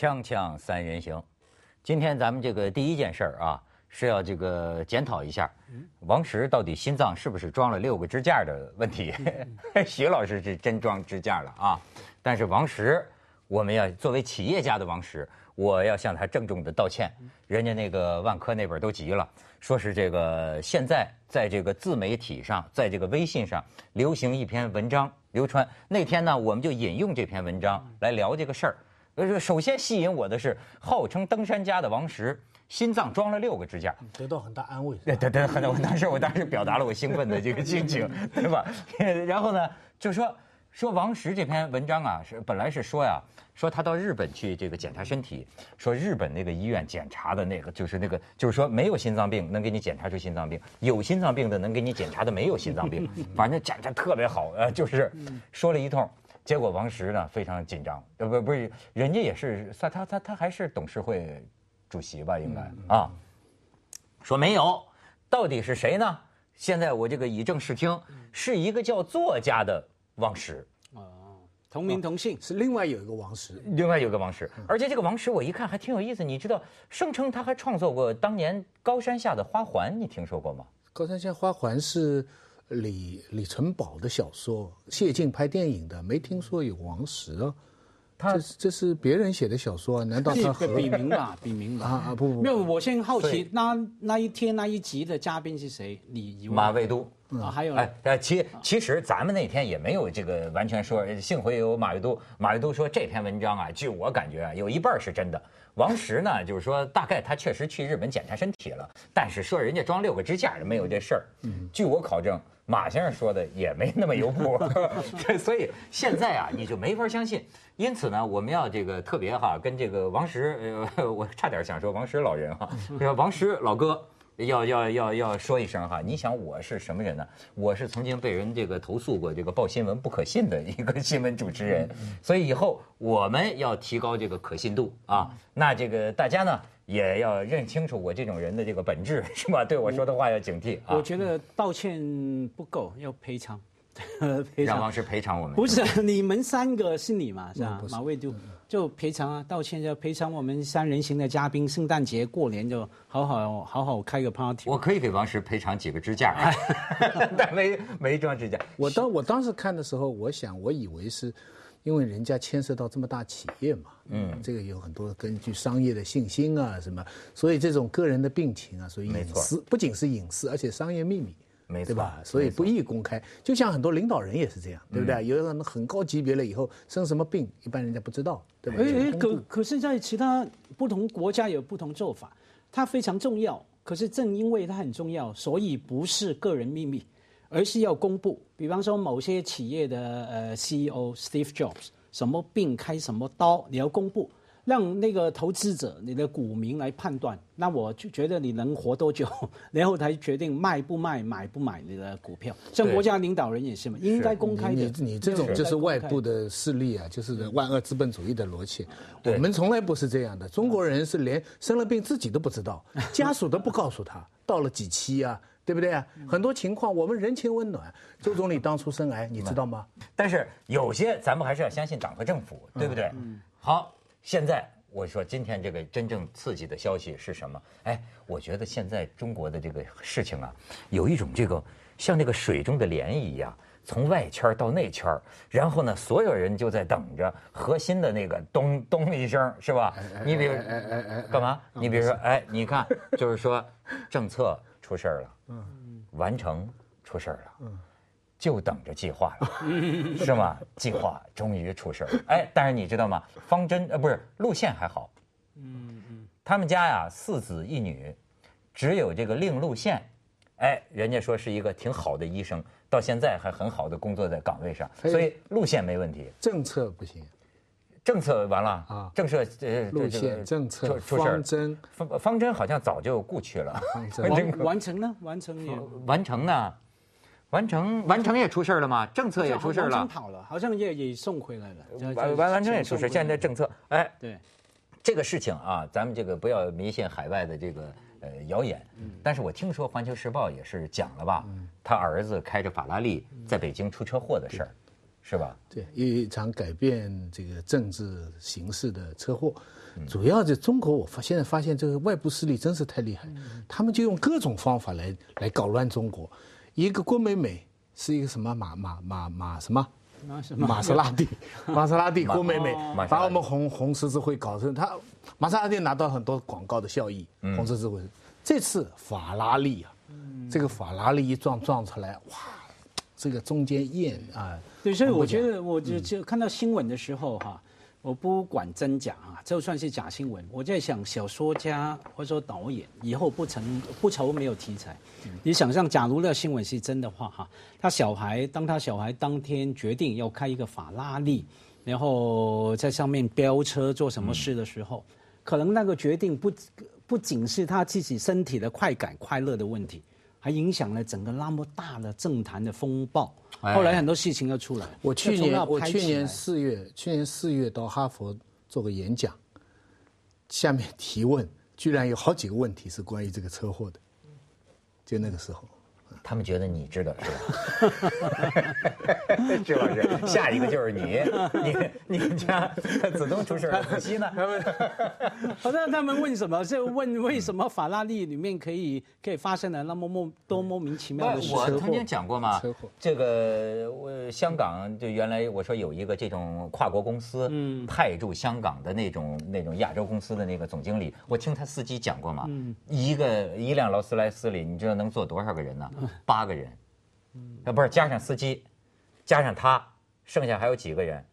锵锵三人行，今天咱们这个第一件事儿啊，是要这个检讨一下，王石到底心脏是不是装了六个支架的问题？徐老师是真装支架了啊，但是王石，我们要作为企业家的王石，我要向他郑重的道歉。人家那个万科那边都急了，说是这个现在在这个自媒体上，在这个微信上流行一篇文章流传。那天呢，我们就引用这篇文章来聊这个事儿。呃，首先吸引我的是号称登山家的王石，心脏装了六个支架，得到很大安慰。对对对，很我当时我当时表达了我兴奋的这个心情，对吧？然后呢，就说说王石这篇文章啊，是本来是说呀，说他到日本去这个检查身体，说日本那个医院检查的那个就是那个，就是说没有心脏病能给你检查出心脏病，有心脏病的能给你检查的没有心脏病，反正检查特别好，呃，就是说了一通。结果王石呢非常紧张，呃不不是，人家也是他他他他还是董事会主席吧应该啊，说没有，到底是谁呢？现在我这个以正视听，是一个叫作家的王石，同名同姓。是另外有一个王石，另外有个王石，而且这个王石我一看还挺有意思，你知道，声称他还创作过当年高山下的花环，你听说过吗？高山下花环是李李存宝的小说，谢晋拍电影的，没听说有王石啊。他这这是别人写的小说啊？难道他和 笔名吧，笔名吧。啊啊不不没有，我先好奇，那那一天那一集的嘉宾是谁？你以为马未都。啊，还有呢哎，呃，其其实咱们那天也没有这个完全说，幸亏有马未都，马未都说这篇文章啊，据我感觉啊，有一半儿是真的。王石呢，就是说大概他确实去日本检查身体了，但是说人家装六个支架没有这事儿。据我考证，马先生说的也没那么有谱。对，所以现在啊，你就没法相信。因此呢，我们要这个特别哈，跟这个王石，呃，我差点想说王石老人哈，说王石老哥。要要要要说一声哈，你想我是什么人呢？我是曾经被人这个投诉过这个报新闻不可信的一个新闻主持人，所以以后我们要提高这个可信度啊。那这个大家呢也要认清楚我这种人的这个本质 是吧？对我说的话要警惕啊我。觉得道歉不够，要赔偿，赔偿。让王石赔偿我们。不是你们三个是你嘛？是吧马未都就赔偿啊，道歉就赔偿我们三人行的嘉宾，圣诞节过年就好好好好开个 party。我可以给王石赔偿几个支架，但没没装支架。我当我当时看的时候，我想我以为是，因为人家牵涉到这么大企业嘛，嗯，这个有很多根据商业的信心啊什么，所以这种个人的病情啊，所以隐私不仅是隐私，而且商业秘密。没错对吧？所以不易公开，就像很多领导人也是这样，对不对？有人很高级别了以后生什么病，一般人家不知道，对吧？哎哎，可可是，在其他不同国家有不同做法，它非常重要。可是正因为它很重要，所以不是个人秘密，而是要公布。比方说，某些企业的呃 CEO Steve Jobs 什么病开什么刀，你要公布，让那个投资者、你的股民来判断。那我就觉得你能活多久，然后才决定卖不卖、买不买你的股票。像对国家领导人也是嘛，应该公开的。你你这种就是外部的势力啊，就是万恶资本主义的逻辑。我们从来不是这样的，中国人是连生了病自己都不知道，家属都不告诉他，到了几期啊，对不对啊？很多情况我们人情温暖。周总理当初生癌，你知道吗？但是有些咱们还是要相信党和政府，对不对？好，现在我说今天这个真正刺激的消息是什么？哎，我觉得现在中国的这个事情啊，有一种这个像那个水中的涟漪一样。从外圈到内圈，然后呢，所有人就在等着核心的那个咚咚一声，是吧？你比如干嘛？你比如说，哎，你看，就是说政策出事儿了，完成出事儿了，就等着计划了，是吗？计划终于出事儿了，哎，但是你知道吗？方针呃不是路线还好，嗯嗯，他们家呀四子一女，只有这个令路线，哎，人家说是一个挺好的医生，到现在还很好的工作在岗位上，哎。所以路线没问题，政策不行，政策完了啊政策呃路这这个线、政策、出出事方针，方方针好像早就故去了，方针 完完成呢？完成也完成呢，完成完成也出事儿了吗？政策也出事儿了，跑了，好像也也送回来了。完完完成也出事，现在政策哎。对，这个事情啊，咱们这个不要迷信海外的这个呃谣言。但是我听说《环球时报》也是讲了吧，他儿子开着法拉利在北京出车祸的事儿。是吧？对，一场改变这个政治形势的车祸，主要在中国，我发现在发现这个外部势力真是太厉害，他们就用各种方法来来搞乱中国。一个郭美美是一个什么马马马马什么？玛莎拉蒂，玛莎拉蒂，郭美美把我们红红十字会搞成他，玛莎拉蒂拿到很多广告的效益，红十字会。这次法拉利啊，这个法拉利一撞撞出来，哇，这个中间验啊。对，所以我觉得，我就就看到新闻的时候哈。我不管真假啊，就算是假新闻，我在想，小说家或者说导演以后不成不愁没有题材。你想象，假如那新闻是真的话哈，他小孩当他小孩当天决定要开一个法拉利，然后在上面飙车做什么事的时候，可能那个决定不不仅是他自己身体的快感快乐的问题。还影响了整个那么大的政坛的风暴，后来很多事情要出来。我去年我去年四月，去年四月到哈佛做个演讲，下面提问居然有好几个问题是关于这个车祸的，就那个时候。他们觉得你知道是吧？朱老师，下一个就是你，你你们家子东出事了，可惜呢？好像他们问什么？就问为什么法拉利里面可以可以发生了那么莫多莫名其妙的事？我曾经讲过嘛，这个我香港就原来我说有一个这种跨国公司，嗯，派驻香港的那种那种亚洲公司的那个总经理，我听他司机讲过嘛，一个一辆劳斯莱斯里，你知道能坐多少个人呢？八个人，啊，不是加上司机，加上他，剩下还有几个人？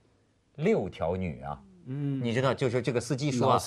六条女啊！嗯，你知道，就是这个司机说，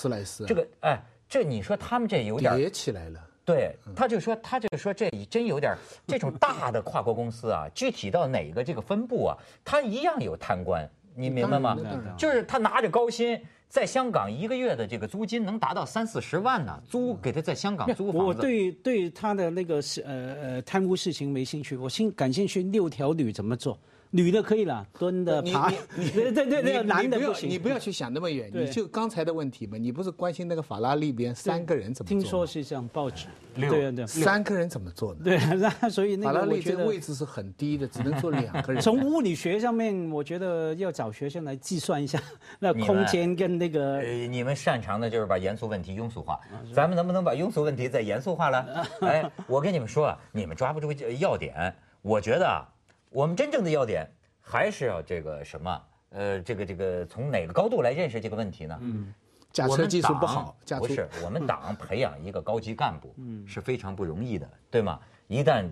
这个哎，这你说他们这有点叠起来了。对，他就说，他就说这真有点这种大的跨国公司啊，具体到哪个这个分部啊，他一样有贪官，你明白吗？就是他拿着高薪。在香港一个月的这个租金能达到三四十万呢，租给他在香港租房子。我对对他的那个是呃呃贪污事情没兴趣，我兴感兴趣六条女怎么做。女的可以了，蹲的爬，对对对，男的不行。你不要去想那么远，你就刚才的问题嘛。你不是关心那个法拉利边三个人怎么做？听说是这样，报纸。对对，三个人怎么做呢？对，那所以那个法拉利这个位置是很低的，只能坐两个人。从物理学上面，我觉得要找学生来计算一下 那空间跟那个。呃，你们擅长的就是把严肃问题庸俗化，咱们能不能把庸俗问题再严肃化了？哎，我跟你们说啊，你们抓不住要点，我觉得啊。我们真正的要点还是要这个什么？呃，这个这个从哪个高度来认识这个问题呢？嗯，驾车技术不好，不是我们党培养一个高级干部是非常不容易的，对吗？一旦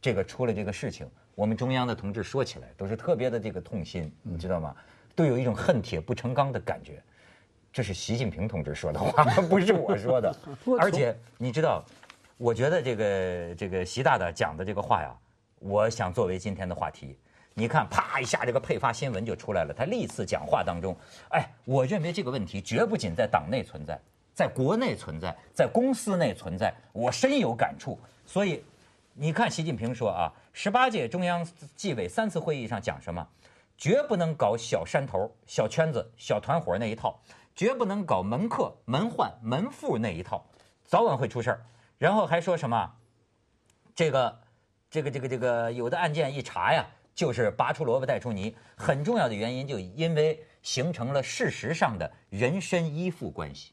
这个出了这个事情，我们中央的同志说起来都是特别的这个痛心，你知道吗？都有一种恨铁不成钢的感觉。这是习近平同志说的话，不是我说的。而且你知道，我觉得这个这个习大大讲的这个话呀。我想作为今天的话题，你看，啪一下，这个配发新闻就出来了。他历次讲话当中，哎，我认为这个问题绝不仅在党内存在，在国内存在，在公司内存在，我深有感触。所以，你看，习近平说啊，十八届中央纪委三次会议上讲什么，绝不能搞小山头、小圈子、小团伙那一套，绝不能搞门客、门患、门户那一套，早晚会出事儿。然后还说什么，这个。这个这个这个有的案件一查呀，就是拔出萝卜带出泥。很重要的原因就因为形成了事实上的人身依附关系，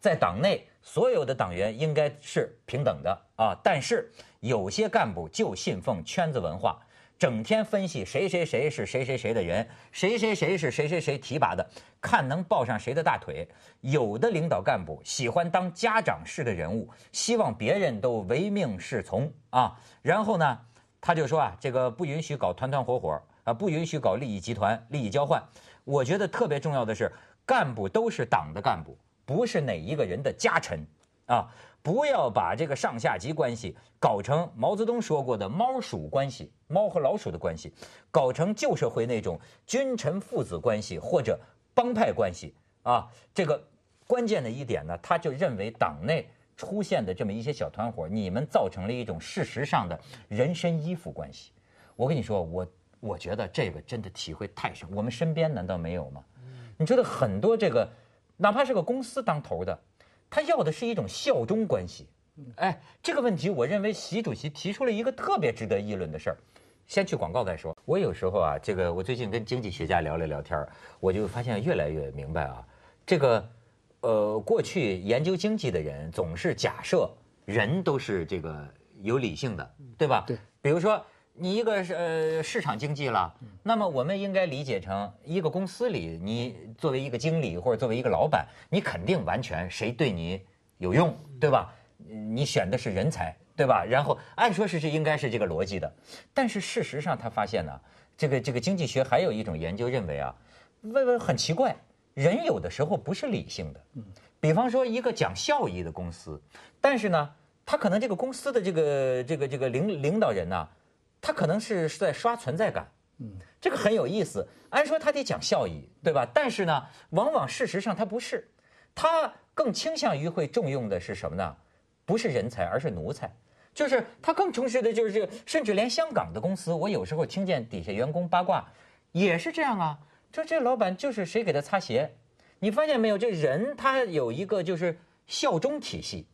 在党内所有的党员应该是平等的啊，但是有些干部就信奉圈子文化。整天分析谁谁谁是谁谁谁的人，谁谁谁是谁谁谁提拔的，看能抱上谁的大腿。有的领导干部喜欢当家长式的人物，希望别人都唯命是从啊。然后呢，他就说啊，这个不允许搞团团伙伙啊，不允许搞利益集团、利益交换。我觉得特别重要的是，干部都是党的干部，不是哪一个人的家臣啊。不要把这个上下级关系搞成毛泽东说过的猫鼠关系，猫和老鼠的关系，搞成旧社会那种君臣父子关系或者帮派关系啊。这个关键的一点呢，他就认为党内出现的这么一些小团伙，你们造成了一种事实上的人身依附关系。我跟你说，我我觉得这个真的体会太深。我们身边难道没有吗？你觉得很多这个，哪怕是个公司当头的。他要的是一种效忠关系，哎，这个问题，我认为习主席提出了一个特别值得议论的事儿，先去广告再说。我有时候啊，这个我最近跟经济学家聊了聊天我就发现越来越明白啊，这个，呃，过去研究经济的人总是假设人都是这个有理性的，对吧？对。比如说你一个是呃市场经济了，那么我们应该理解成一个公司里，你作为一个经理或者作为一个老板，你肯定完全谁对你有用，对吧？你选的是人才。对吧？然后按说是是应该是这个逻辑的，但是事实上他发现呢，这个这个经济学还有一种研究认为啊，问问很奇怪，人有的时候不是理性的。嗯，比方说一个讲效益的公司，但是呢，他可能这个公司的这个这个这个领领导人呢，他可能是是在刷存在感。嗯，这个很有意思。按说他得讲效益，对吧？但是呢，往往事实上他不是，他更倾向于会重用的是什么呢？不是人才，而是奴才。就是他更充实的就是这个，甚至连香港的公司，我有时候听见底下员工八卦，也是这样啊。说这老板就是谁给他擦鞋，你发现没有？这人他有一个就是效忠体系。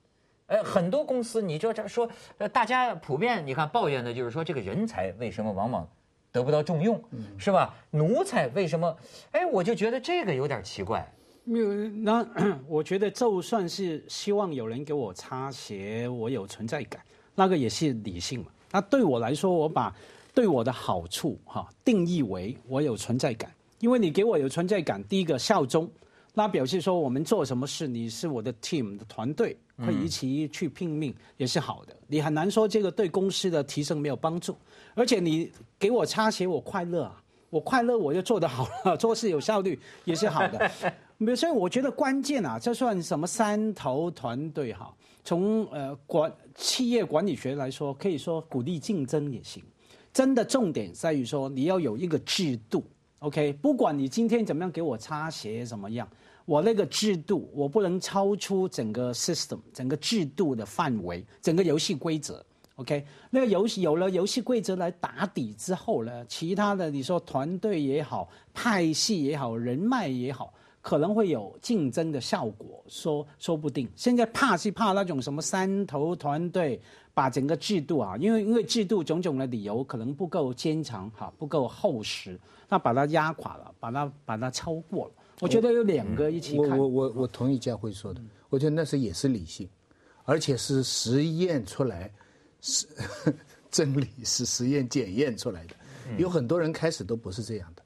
呃，很多公司，你知道这说，呃，大家普遍你看抱怨的就是说，这个人才为什么往往得不到重用，是吧？奴才为什么？哎，我就觉得这个有点奇怪。没有，那 我觉得就算是希望有人给我擦鞋，我有存在感。那个也是理性嘛？那对我来说，我把对我的好处哈定义为我有存在感，因为你给我有存在感，第一个效忠，那表示说我们做什么事，你是我的 team 的团队，会一起去拼命，也是好的。你很难说这个对公司的提升没有帮助，而且你给我擦鞋，我快乐啊，我快乐我就做得好了，做事有效率也是好的。没所以我觉得关键啊，这算什么三头团队哈？从呃管企业管理学来说，可以说鼓励竞争也行。真的重点在于说，你要有一个制度，OK？不管你今天怎么样给我擦鞋怎么样，我那个制度我不能超出整个 system 整个制度的范围，整个游戏规则，OK？那个游戏有了游戏规则来打底之后呢，其他的你说团队也好，派系也好，人脉也好。可能会有竞争的效果，说说不定。现在怕是怕那种什么三头团队把整个制度啊，因为因为制度种种的理由可能不够坚强哈，不够厚实，那把它压垮了，把它把它超过了。我觉得有两个一起看。我我我我同意佳慧说的，我觉得那是也是理性，而且是实验出来，是 真理是实验检验出来的。有很多人开始都不是这样的。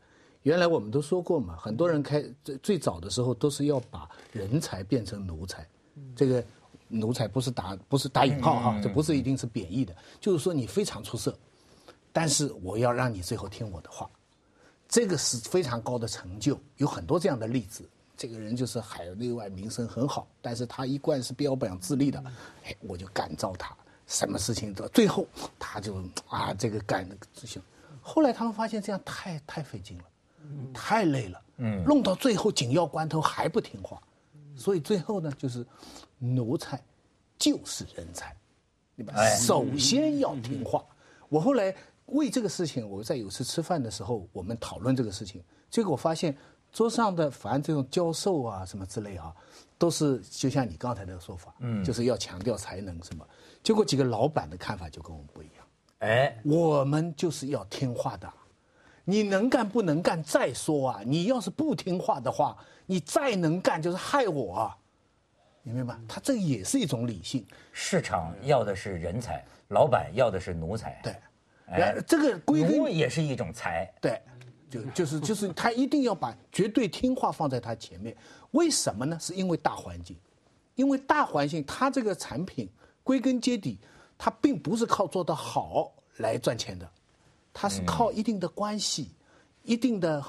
原来我们都说过嘛，很多人开最最早的时候都是要把人才变成奴才，这个奴才不是打不是打引号哈，这不是一定是贬义的，就是说你非常出色，但是我要让你最后听我的话，这个是非常高的成就，有很多这样的例子。这个人就是海内外名声很好，但是他一贯是标榜自立的，哎，我就感召他，什么事情都最后他就啊这个干执行，后来他们发现这样太太费劲了。太累了，嗯，弄到最后紧要关头还不听话，所以最后呢，就是奴才就是人才，对吧？首先要听话。我后来为这个事情，我在有次吃饭的时候，我们讨论这个事情，结果我发现桌上的凡这种教授啊什么之类啊，都是就像你刚才那个说法，嗯，就是要强调才能什么。结果几个老板的看法就跟我们不一样，哎，我们就是要听话的。你能干不能干再说啊！你要是不听话的话，你再能干就是害我，啊！你明白吗？他这也是一种理性。市场要的是人才，老板要的是奴才。对，哎，这个归奴也是一种才。对，就就是就是他一定要把绝对听话放在他前面。为什么呢？是因为大环境，因为大环境，他这个产品归根结底，他并不是靠做得好来赚钱的。他是靠一定的关系，一定的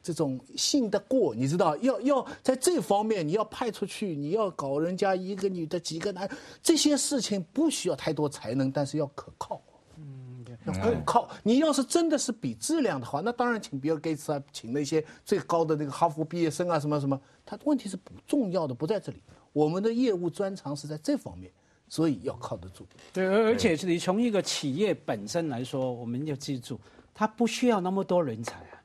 这种信得过，你知道，要要在这方面你要派出去，你要搞人家一个女的几个男，这些事情不需要太多才能，但是要可靠，嗯，要可靠。你要是真的是比质量的话，那当然请比尔盖茨啊，请那些最高的那个哈佛毕业生啊，什么什么。他问题是不重要的，不在这里。我们的业务专长是在这方面。所以要靠得住，对，而而且你从一个企业本身来说，我们要记住，它不需要那么多人才啊。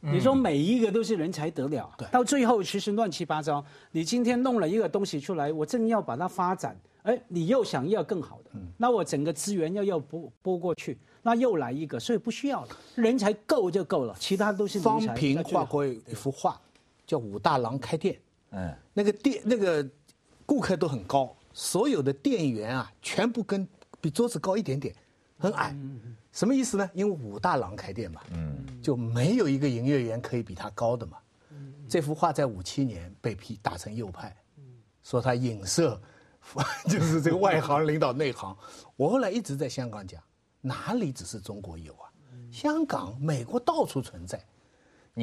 你说每一个都是人才得了，到最后其实乱七八糟。你今天弄了一个东西出来，我正要把它发展，哎，你又想要更好的，那我整个资源要要拨拨过去，那又来一个，所以不需要了，人才够就够了，其他都是方平画过一幅画，叫武大郎开店。嗯，那个店那个顾客都很高，所有的店员啊，全部跟比桌子高一点点，很矮。什么意思呢？因为武大郎开店嘛，嗯，就没有一个营业员可以比他高的嘛。这幅画在五七年被批打成右派，说他影射，就是这个外行领导内行。我后来一直在香港讲，哪里只是中国有啊？香港、美国到处存在，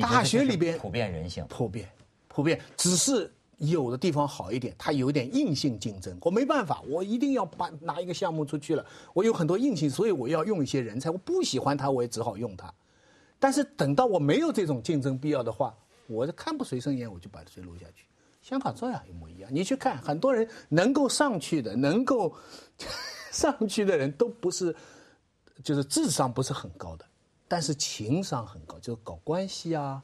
大学里边普遍人性，普遍。普遍只是有的地方好一点，它有点硬性竞争。我没办法，我一定要把拿一个项目出去了。我有很多硬性，所以我要用一些人才。我不喜欢他，我也只好用他。但是等到我没有这种竞争必要的话，我就看不随身眼，我就把谁录下去。香港这样一模一样。你去看，很多人能够上去的，能够 上去的人都不是，就是智商不是很高的，但是情商很高，就是搞关系啊。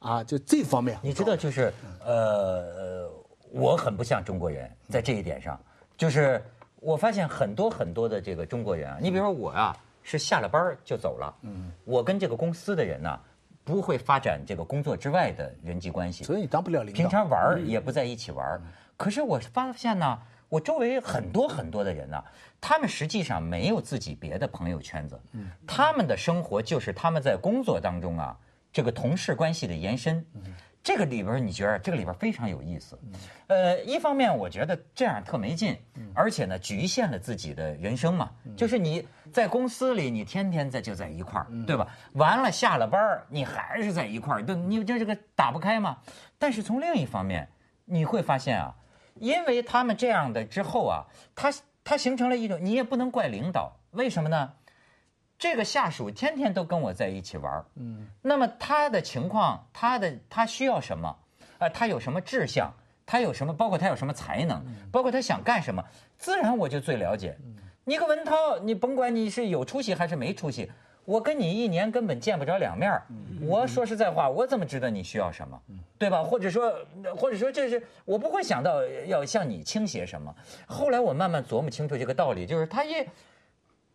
啊，就这方面，你知道，就是呃，我很不像中国人，在这一点上，就是我发现很多很多的这个中国人啊，你比如说我啊，是下了班就走了，嗯，我跟这个公司的人呢，不会发展这个工作之外的人际关系，所以你当不了领导，平常玩也不在一起玩，可是我发现呢，我周围很多很多的人呢，他们实际上没有自己别的朋友圈子，嗯，他们的生活就是他们在工作当中啊。这个同事关系的延伸，这个里边你觉得这个里边非常有意思。呃，一方面我觉得这样特没劲，而且呢局限了自己的人生嘛。就是你在公司里，你天天在就在一块儿，对吧？完了下了班你还是在一块儿，都你就这个打不开嘛。但是从另一方面，你会发现啊，因为他们这样的之后啊，他他形成了一种，你也不能怪领导，为什么呢？这个下属天天都跟我在一起玩嗯，那么他的情况，他的他需要什么？呃，他有什么志向？他有什么？包括他有什么才能？包括他想干什么？自然我就最了解。你个文涛，你甭管你是有出息还是没出息，我跟你一年根本见不着两面我说实在话，我怎么知道你需要什么？对吧？或者说，或者说这是我不会想到要向你倾斜什么。后来我慢慢琢磨清楚这个道理，就是他也。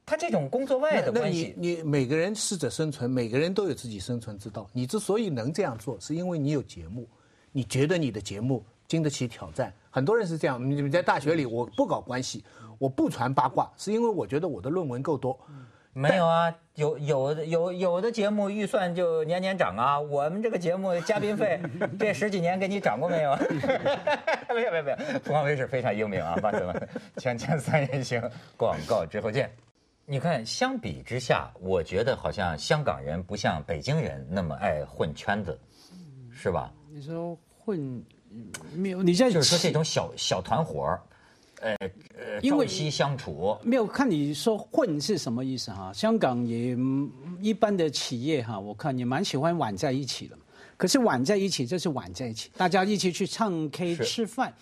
他这种工作外的关系，你你每个人适者生存，每个人都有自己生存之道。你之所以能这样做，是因为你有节目，你觉得你的节目经得起挑战。很多人是这样，你在大学里，我不搞关系，我不传八卦，是因为我觉得我的论文够多。没有啊，有有的有有的节目预算就年年涨啊。我们这个节目嘉宾费 这十几年给你涨过没有？没有没有没有。凤凰卫视非常英明啊，把什么锵锵三人行广告之后见。你看，相比之下，我觉得好像香港人不像北京人那么爱混圈子，是吧？你说混没有？你在就是说这种小小团伙呃呃，朝夕相处。没有看你说混是什么意思哈？香港也一般的企业哈，我看也蛮喜欢玩在一起的。可是玩在一起就是玩在一起，大家一起去唱 K 吃饭。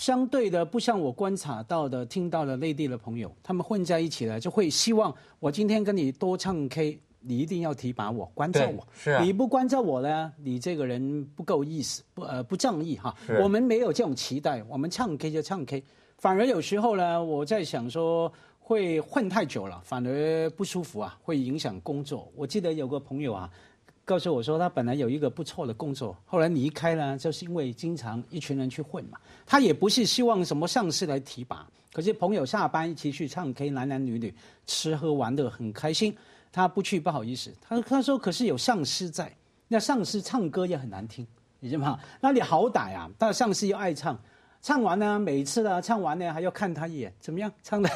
相对的，不像我观察到的、听到的内地的朋友，他们混在一起了，就会希望我今天跟你多唱 K，你一定要提拔我、关照我。是啊，你不关照我呢，你这个人不够意思，不呃不仗义哈。我们没有这种期待，我们唱 K 就唱 K。反而有时候呢，我在想说，会混太久了，反而不舒服啊，会影响工作。我记得有个朋友啊。告诉我说，他本来有一个不错的工作，后来离开了，就是因为经常一群人去混嘛。他也不是希望什么上司来提拔，可是朋友下班一起去唱 K，男男女女吃喝玩的很开心，他不去不好意思。他他说，可是有上司在，那上司唱歌也很难听，你知道吗？那你好歹啊，但上司又爱唱，唱完呢，每次呢唱完呢还要看他一眼，怎么样？唱的，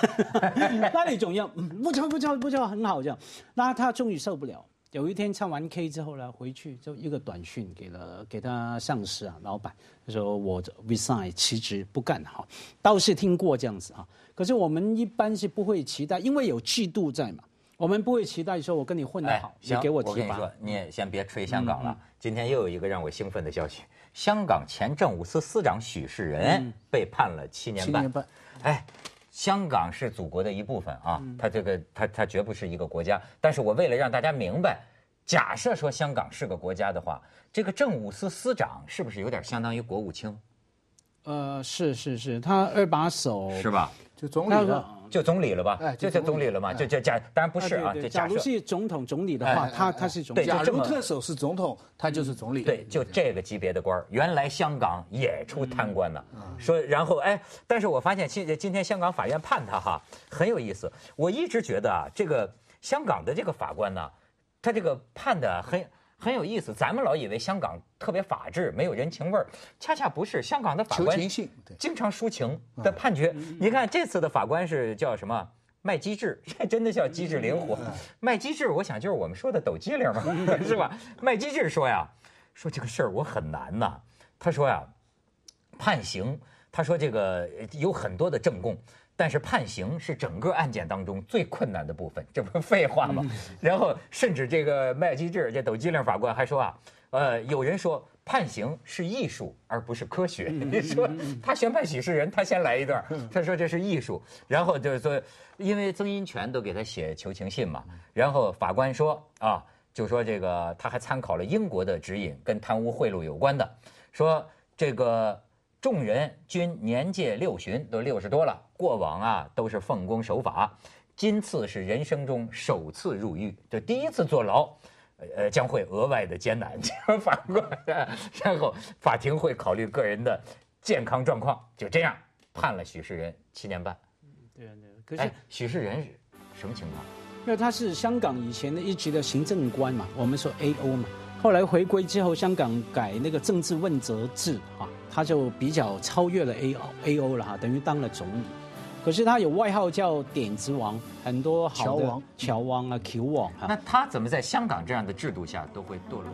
那你总要不错不错不错，很好这样。那他终于受不了。有一天唱完 K 之后呢，回去就一个短讯给了给他上司啊，老板，他说我 resign 辞职不干哈，倒是听过这样子哈。可是我们一般是不会期待，因为有制度在嘛，我们不会期待说我跟你混得好，你给我提拔。我跟你说，你也先别吹香港了。今天又有一个让我兴奋的消息，香港前政务司司长许世仁被判了七年半。七年半，哎。香港是祖国的一部分啊，它这个它它绝不是一个国家。但是我为了让大家明白，假设说香港是个国家的话，这个政务司司长是不是有点相当于国务卿？呃，是是是，他二把手是吧？就总理就总理了吧？哎就叫总理了嘛？就就假当然不是啊，假如是总统总理的话，哎他他是总对理。假如特首是总统，他就是总理。对，就这个级别的官儿，原来香港也出贪官呢。嗯说，然后哎，但是我发现今今天香港法院判他哈很有意思。我一直觉得啊，这个香港的这个法官呢，他这个判的很很有意思。咱们老以为香港特别法治，没有人情味儿，恰恰不是。香港的法官性经常抒情的判决。你看这次的法官是叫什么？麦机智，这 真的叫机智灵活。麦机智，我想就是我们说的抖机灵嘛，是吧？麦机智说呀，说这个事儿我很难呐。他说呀，判刑，他说这个有很多的证供，但是判刑是整个案件当中最困难的部分，这不是废话吗？然后甚至这个麦基治这抖机灵法官还说啊，呃，有人说判刑是艺术而不是科学。你 说他宣判许世人，他先来一段，他说这是艺术，然后就是说，因为曾荫权都给他写求情信嘛，然后法官说啊，就说这个他还参考了英国的指引，跟贪污贿赂有关的，说这个众人均年届六旬，都六十多了，过往啊都是奉公守法，今次是人生中首次入狱，就第一次坐牢。呃，将会额外的艰难。反过来，然后法庭会考虑个人的健康状况，就这样判了许世仁七年半。对啊对，可是哎，许世仁是什么情况？因为他是香港以前的一级的行政官嘛，我们说 A O 嘛。后来回归之后，香港改那个政治问责制哈，他就比较超越了 A O A O 了哈，等于当了总理。可是他有外号叫点子王，很多好的乔王乔王啊、Q 王啊。那他怎么在香港这样的制度下都会堕落？